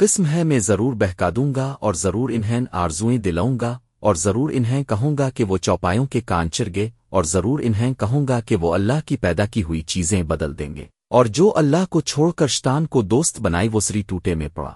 قسم ہے میں ضرور بہکا دوں گا اور ضرور انہیں آرزوئیں دلاؤں گا اور ضرور انہیں کہوں گا کہ وہ چوپایوں کے کان چرگے اور ضرور انہیں کہوں گا کہ وہ اللہ کی پیدا کی ہوئی چیزیں بدل دیں گے اور جو اللہ کو چھوڑ کر شتان کو دوست بنائی وہ سری ٹوٹے میں پڑا۔